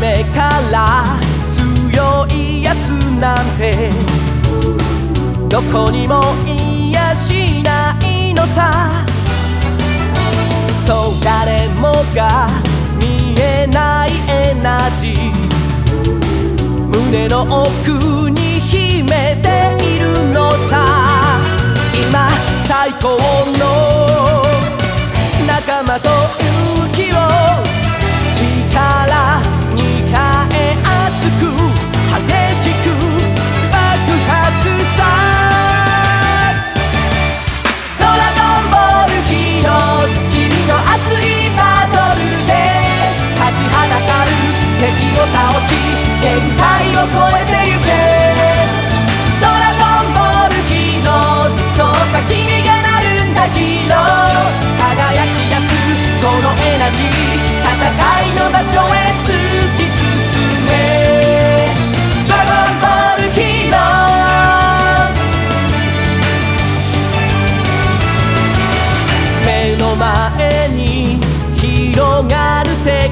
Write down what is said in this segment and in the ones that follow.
めから強いやつなんてどこにもいやしないのさ。そう誰もが見えないエナジー。胸の奥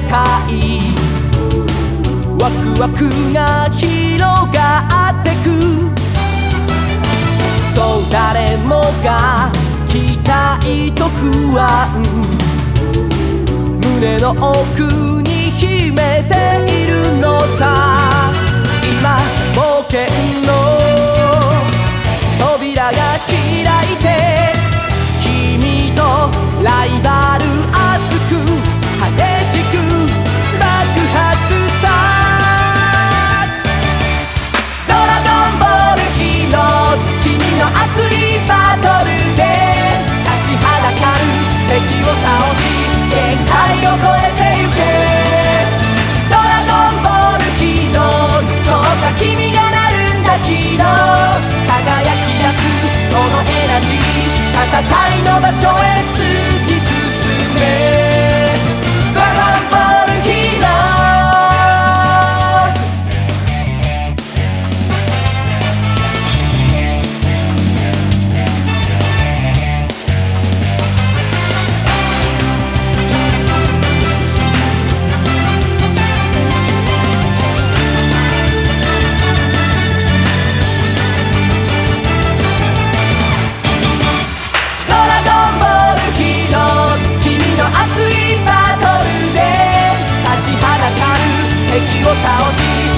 界ワクワクが広がってく。そう誰もが期待と不安。胸の奥に秘めているのさ。今冒険の扉が開くを倒し